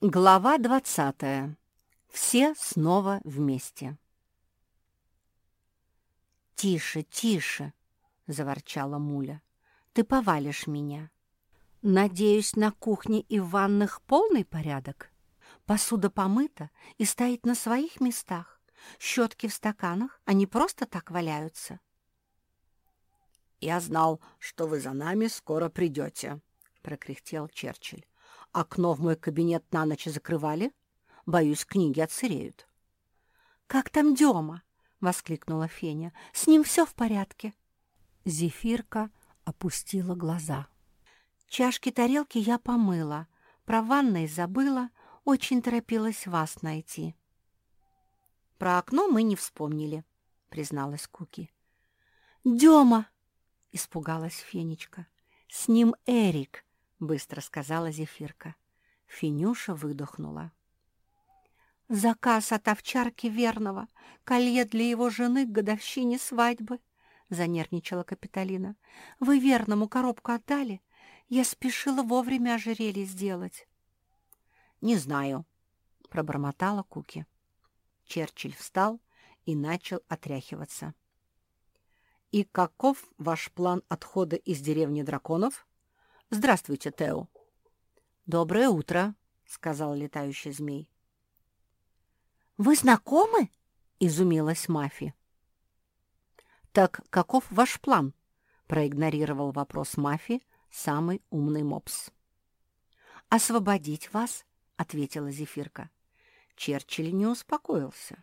Глава двадцатая. Все снова вместе. «Тише, тише!» — заворчала Муля. «Ты повалишь меня. Надеюсь, на кухне и в ванных полный порядок. Посуда помыта и стоит на своих местах. Щетки в стаканах, они просто так валяются». «Я знал, что вы за нами скоро придете», — прокряхтел Черчилль. «Окно в мой кабинет на ночь закрывали? Боюсь, книги отсыреют». «Как там Дема?» — воскликнула Феня. «С ним все в порядке». Зефирка опустила глаза. «Чашки, тарелки я помыла. Про ванной забыла. Очень торопилась вас найти». «Про окно мы не вспомнили», — призналась Куки. «Дема!» — испугалась Фенечка. «С ним Эрик», — быстро сказала Зефирка. Финюша выдохнула. «Заказ от овчарки верного, колье для его жены к годовщине свадьбы», — занервничала Капитолина. «Вы верному коробку отдали? Я спешила вовремя ожерелье сделать». «Не знаю», — пробормотала Куки. Черчилль встал и начал отряхиваться. «И каков ваш план отхода из деревни драконов?» «Здравствуйте, Тео». «Доброе утро», — сказал летающий змей. «Вы знакомы?» — изумилась Мафи. «Так каков ваш план?» — проигнорировал вопрос Мафи, самый умный мопс. «Освободить вас», — ответила Зефирка. Черчилль не успокоился.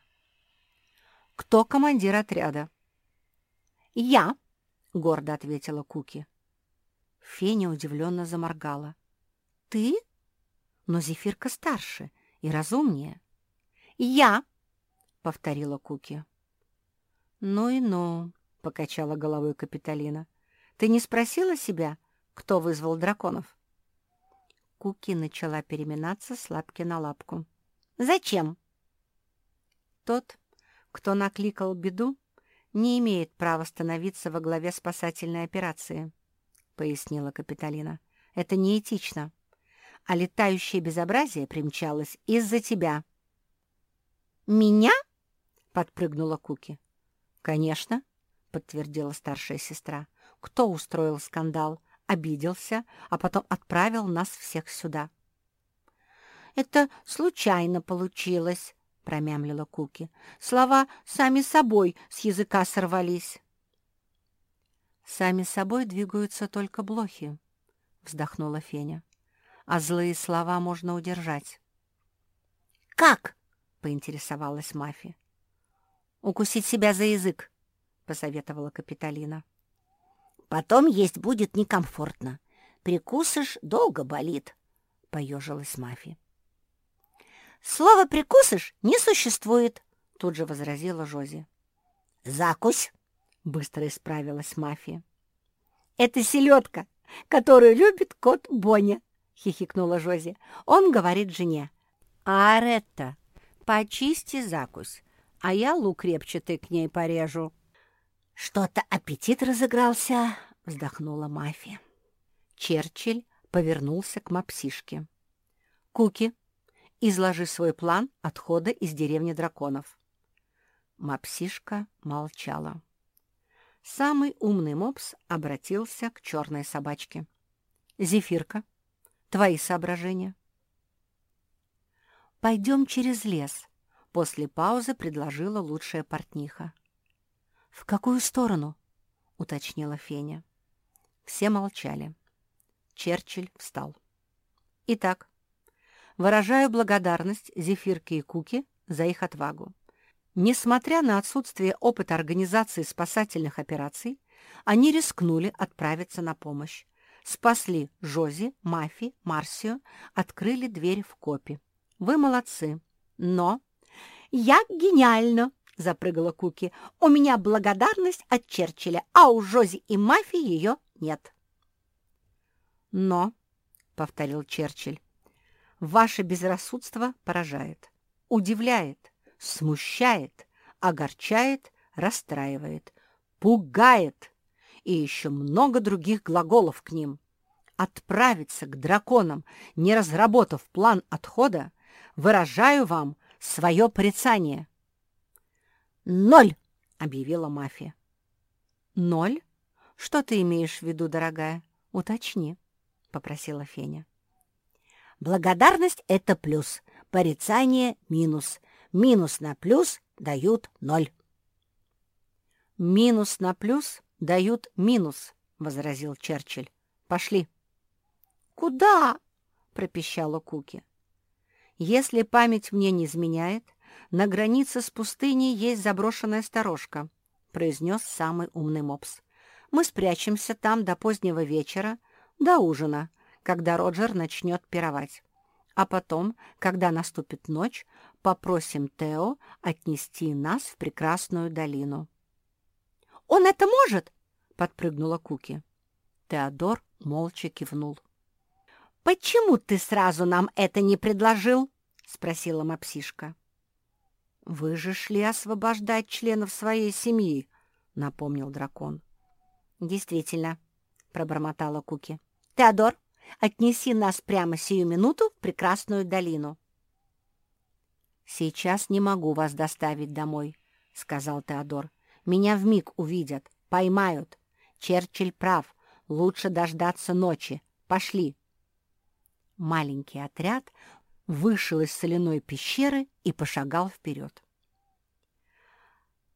«Кто командир отряда?» «Я», — гордо ответила Куки. Феня удивленно заморгала. «Ты? Но Зефирка старше и разумнее». «Я», — повторила Куки. «Ну и ну», — покачала головой Капитолина. «Ты не спросила себя, кто вызвал драконов?» Куки начала переминаться с лапки на лапку. «Зачем?» «Тот, кто накликал беду, не имеет права становиться во главе спасательной операции», — пояснила Капитолина. «Это неэтично. А летающее безобразие примчалось из-за тебя». «Меня?» — подпрыгнула Куки. «Конечно», — подтвердила старшая сестра. «Кто устроил скандал, обиделся, а потом отправил нас всех сюда?» «Это случайно получилось», промямлила Куки. Слова сами собой с языка сорвались. «Сами собой двигаются только блохи», — вздохнула Феня. «А злые слова можно удержать». «Как?» — поинтересовалась Мафи. «Укусить себя за язык», — посоветовала Капитолина. «Потом есть будет некомфортно. Прикусишь — долго болит», — поежилась Мафи. «Слово «прикусыш» не существует», — тут же возразила Жози. «Закусь», — быстро исправилась мафия. «Это селедка, которую любит кот Боня», — хихикнула Жози. «Он говорит жене». «Аретта, почисти закусь, а я лук репчатый к ней порежу». «Что-то аппетит разыгрался», — вздохнула мафия. Черчилль повернулся к мапсишке. «Куки, Изложи свой план отхода из деревни драконов». Мопсишка молчала. Самый умный мопс обратился к черной собачке. «Зефирка, твои соображения?» «Пойдем через лес», — после паузы предложила лучшая портниха. «В какую сторону?» — уточнила Феня. Все молчали. Черчилль встал. «Итак, Выражаю благодарность Зефирке и Куке за их отвагу. Несмотря на отсутствие опыта организации спасательных операций, они рискнули отправиться на помощь. Спасли Жози, Мафи, Марсию, открыли дверь в копи. Вы молодцы. Но... «Я гениально!» — запрыгала Куки. «У меня благодарность от Черчилля, а у Жози и Мафи ее нет». «Но», — повторил Черчилль, Ваше безрассудство поражает, удивляет, смущает, огорчает, расстраивает, пугает и еще много других глаголов к ним. отправиться к драконам, не разработав план отхода, выражаю вам свое порицание». «Ноль!» — объявила мафия. «Ноль? Что ты имеешь в виду, дорогая? Уточни», — попросила Феня. «Благодарность — это плюс, порицание — минус. Минус на плюс дают ноль». «Минус на плюс дают минус», — возразил Черчилль. «Пошли». «Куда?» — пропищала Куки. «Если память мне не изменяет, на границе с пустыней есть заброшенная сторожка», — произнес самый умный мопс. «Мы спрячемся там до позднего вечера, до ужина, когда Роджер начнет пировать. А потом, когда наступит ночь, попросим Тео отнести нас в прекрасную долину». Он это может?» — подпрыгнула Куки. Теодор молча кивнул. «Почему ты сразу нам это не предложил?» — спросила Мапсишка. «Вы же шли освобождать членов своей семьи», — напомнил дракон. «Действительно», — пробормотала Куки. «Теодор, отнеси нас прямо сию минуту в прекрасную долину». «Сейчас не могу вас доставить домой», — сказал Теодор. Меня вмиг увидят, поймают. Черчилль прав, лучше дождаться ночи. Пошли. Маленький отряд вышел из соляной пещеры и пошагал вперед.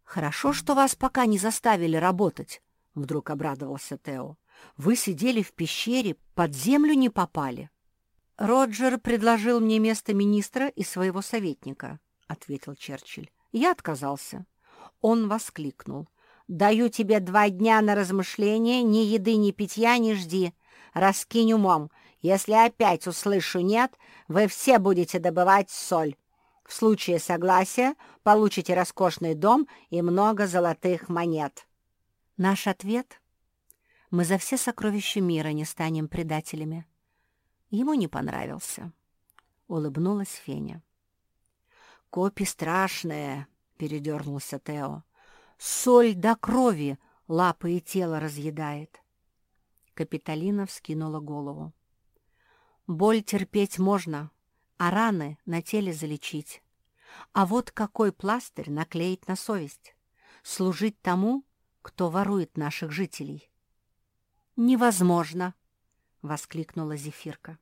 «Хорошо, что вас пока не заставили работать», — вдруг обрадовался Тео. «Вы сидели в пещере, под землю не попали». «Роджер предложил мне место министра и своего советника», — ответил Черчилль. «Я отказался. Он воскликнул. «Даю тебе два дня на размышление, ни еды, ни питья не жди. Раскинь умом. Если опять услышу «нет», вы все будете добывать соль. В случае согласия получите роскошный дом и много золотых монет». Наш ответ — мы за все сокровища мира не станем предателями. Ему не понравился. Улыбнулась Феня. «Копи страшные», передернулся Тео. «Соль до крови лапы и тело разъедает». Капитолина вскинула голову. «Боль терпеть можно, а раны на теле залечить. А вот какой пластырь наклеить на совесть? Служить тому, кто ворует наших жителей». «Невозможно!» — воскликнула Зефирка.